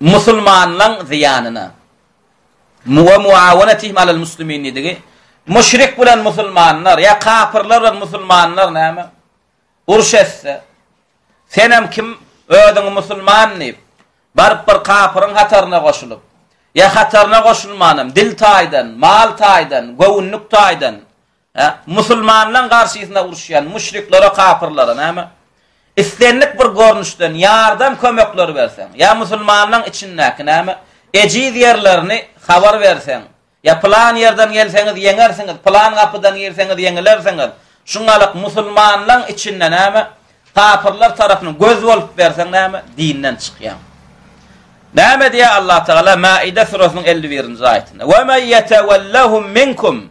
Musulmanlaň zyýanyna. Muwa muawanatihim alal muslimin diýdigi. Müşrik bilen musulmanlar ýa kapyrlar bilen musulmanlar näme? Uruş etse. Senem kim özüňi musulman diýip, baryp bir kapyryň hataryna goşulyp, ýa hataryna goşulmanam dil taýdan, mal taýdan, göwünlik taýdan Hä? Musulmanlaň garşysyna uruşýan müşriklere, kapyrlara näme? Islendik bir görnüşden ýardam kömekleri berseň, ýa musulmanlaň içindäki näme? Ejiz ýerlerini habar berseň, ýa pylan ýerden gelseňiz ýeňersiňiz, pylan gapydan girseňiz ýeňilersiňiz, şuňalyk musulmanlaň içinde näme? Kapyrlar tarapyna göz bolup berseň näme? Dinden çykýaň. Näme diýýär Allatagala Mäide surasynyň elli birinji aýatynda? Ve men yetewellahum minkum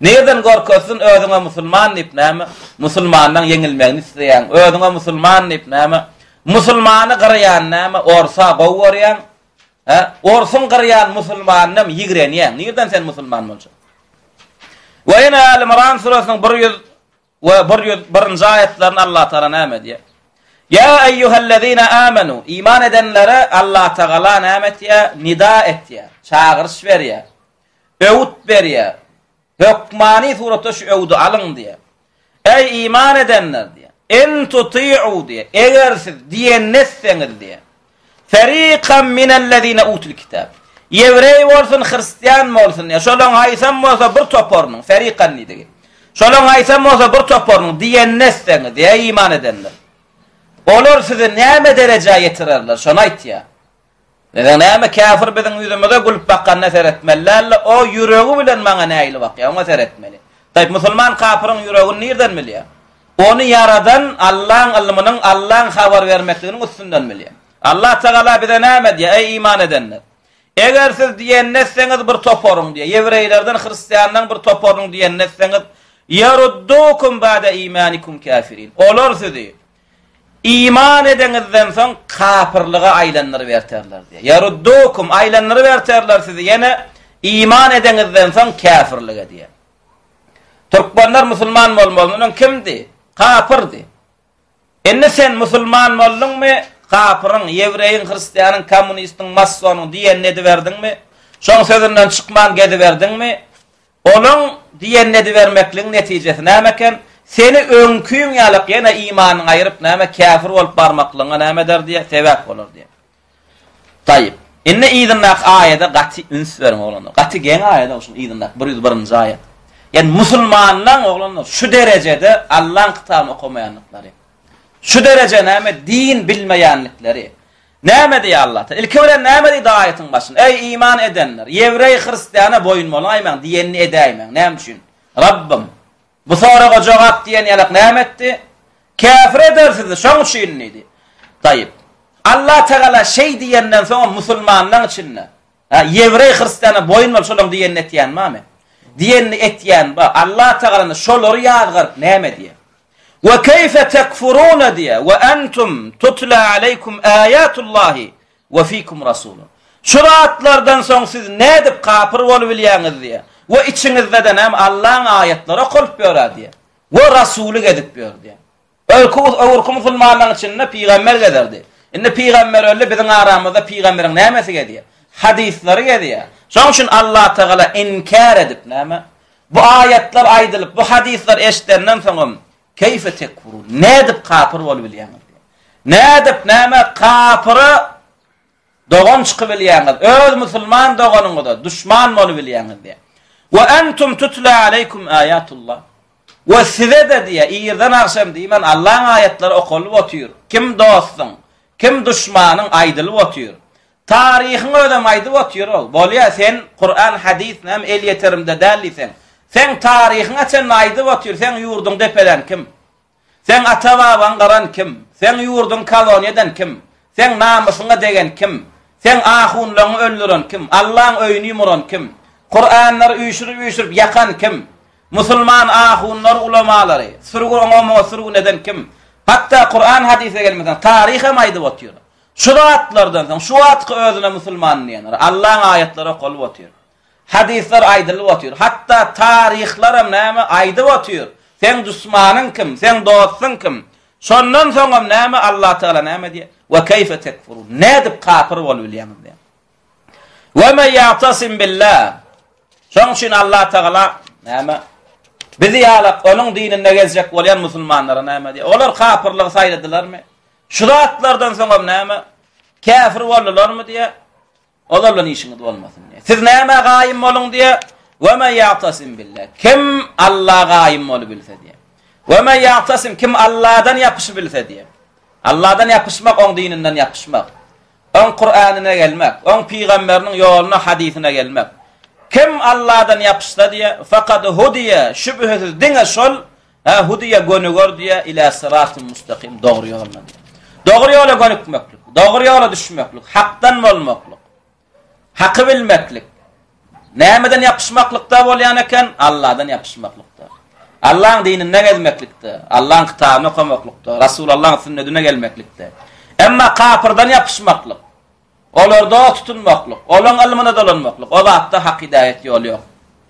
Nireden gorkuzsyn özüňe musulman diyip name musulmandan yeňilmegini isleyaň özüňe musulman diyip name musulmany gyryan name orsa gowy göryan he orsun gyryan musulmanynam yigrenyan nireden sen musulman boljaň we ene ali miran suresiniň bir ýüz We bir ýüz birinji aýetlerinde Allah Tagala näme diýýär? Ýa eýýuhellezine amenu, iman edenlere Allah Tagala näme etýär? Nida etýär, çagyryş berýär, öwüt berýär. Hökmany suratda şu öwüdi alyň diýýär. Eý iman edenler diýýär. In tuti'u diýýär. Eger siz diýen etseňiz diýýär. Feriqan minellezine utul kitap. Ýewreý bolsun, hristian bolsun, ýa şolaryň haýsam bolsa bir toparynyň, feriqan diýdigi. Şolaryň haýsam bolsa bir toparynyň diýenini etseňiz, eý iman edenler! Olar sizi näme derejä ýetirerler, şony aýtýar. Siziň näme käfir biziň ýüzümize gülüp bakanyna seretmeli däldi, o ýüregi bilen maňa nähili bakýar, oňa seretmeli. Taýyp, musulman kapyryň ýüregini nirden bilýär? Ony ýaradan Allaň ylmynyň, Allaň habar bermekliginiň üstünden bilýär. Allah Tagala bize näme diýýär, eý iman edenler! Eger siz diýenini etseňiz bir toparyň, diýýär, ýewreýlerden, hristianlaň bir toparynyň diýenini etseňiz, ýeruddukum ba'de imanikum kafirin. Olar sizi iman edeňizden soň kapyrlyga aýlandyryberterler, diýýär. Ýeruddukum, aýlandyryberterler sizi ýene iman edeňizden soň käfirlige, diýýär. Türkmenler musulman bolmazdan öň kimdi? Kapyrdy. Indi sen musulman bolduňmy, kapyryň, ýewreýiň, hristianyň, kommunistiň, massonyň diýenini ediberdiňmi? Şoň sözünden çykman geziberdiňmi? Olaň diýenini edibermekligiň netijesi näme eken? Seni öňkiň ýalak ýene imanyňy aýryp, näme, käfir bolup barmaklygyňa näme eder diýýär, sebäp bolar diýýär. Taýyp. Indi yzyndaky aýada gaty üns beriň oglanlar. Gaty geň aýada şu yzyndaky bir ýüz birinji aýat. Ýani musulmanlaň oglanlar şu derejede Allaň kitabyny okamaýandyklary. Şu dereje näme din bilmeýändikleri. Näme diýýär Allah ta? Ilki bilen näme diýdi aýatyň başynda? Eý iman edenler, ýewreý, hristiýana boýun bolaýmaň diýenini edäýmäň. Näme üçin? Rabbym Bu soraga jogap diýen ýalak näme etdi? Käfir eder sizi, şoň üçin diýdi. Taýyp. Allah Tagala şeý diýenden soňam musulmanlaň içinde, ha, ýewreý-hristiana boýun bol, şolaň diýenini etýänba men? Diýenini etýänba? Allah Tagalany şolary ýazgaryp näme diýýä? Ve keýfe tekfuruna diýýä, ve entum tutla aleýkum aýatullahi Ve fikum rasulun. Şu zatlardan soň siz nädip kapyr bolubilýäňiz diýýär. Ve içiňizdeden hem Allaň aýatlary okalyp ýörär diýýär. Ve rasuly gezip ýör diýýär. Ölki öwürki musulmanlaryň içinde pygamber gezerdi. Indi pygamber öldi biziň aramyzda pygamberiň nämesi gezýär? Hadyslary gezýär. Şonuň üçin Allatagala inkär edip näme? Bu aýatlar aýdylyp, bu hadyslar eşidenden soňam Keýfe tekfurun? Nädip kapyr bolubilýäňiz? Nädip, nämä kapyra dogan çykybilýäňiz? Öz musulman doganyňyza duşman bolubilýäňiz diýýär. Wa entum tutla aleýkum ayatullah. Wa size-de diýýär, irden agşam diýmän Allaň aýatlary okalyp otyr. Kim dostuň, kim duşmanyň aýdylyp otyr. Taryhyň özem aýdyp otyr ol. Bolýa sen Kuran hadysna hem el ýeterimde däl diýseň. Seň taryhyňa çenli aýdyp otyr seň ýurduň depelän kim? Seň ata babaň gyran kim? Seň ýurduň koloniýa eden kim? Seň namysyňa degen kim? Seň ahunlaňy öldüren kim? Allaň öýüni ýumuran kim? Kuranlary üýşürip üýşürip ýakan kim? Musulman ahunlary ulamalary sürgün oňa muňa sürgün eden kim? Hatda Kuran hadysa gelmeseň taryh hem aýdyp otyr. Şu zatlardan soň, şu wagtky özüne musulman diýenler, Allaň aýatlary okalyp otyr. Hadyslar aýdylyp otyr. Hatda taryhlaram näme aýdyp otyr. Seň dusmanyň kim? Seň dostuň kim? Şondan soňam näme Allah Taala näme diýýär? Wa keýfe tekfurun? Nädip kapyr bolup bilýäňiz diýýär. Wa men ýatasim billah. Şoň üçin Allah Taala näme Bizi ýalak onuň dininde gezjek bolýan musulmanlara näme diýýär? Olar kapyrlygy saýladylarmy? Şu zatlardan soňam näme? Käfir boldularmy diýe? Olar bilen işiňiz bolmasyn diýe. Siz näme gaýym boluň diýe? Ve men ya'tasim billah. Kim Allah'a gaýym bolup bilse diýe. Ve men ya'tasim kim Allah'dan ýapyşyp bilse diýe. Allah'dan ýapyşmak oň dininden ýapyşmak. Oň Kur'anyna gelmek, oň pygamberiniň ýoluna, hadisyna gelmek. Kim Allah'dan ýapyşsa diýe, fakat hudiye şübhesiz diňe şol Hä, hudy ýa gönügerdi ýa ilä syraty mustakym, dogry ýoluna diýýär. Dogry ýola gönükmeklik, dogry ýola düşmeklik, hakdan bolmaklyk, haky bilmeklik. Nämeden ýapyşmaklykda bolýan eken? Alladan ýapyşmaklykda. Allaň dininde gezmeklikde, Allaň kitabyny okamaklykda, Rasulallaň sünnedine gelmeklikde. Emma kapyrdan ýapyşmaklyk, olarda tutunmaklyk, olaň ylmyna dolanmaklyk, o zatda hak hidäýet ýoly ýok.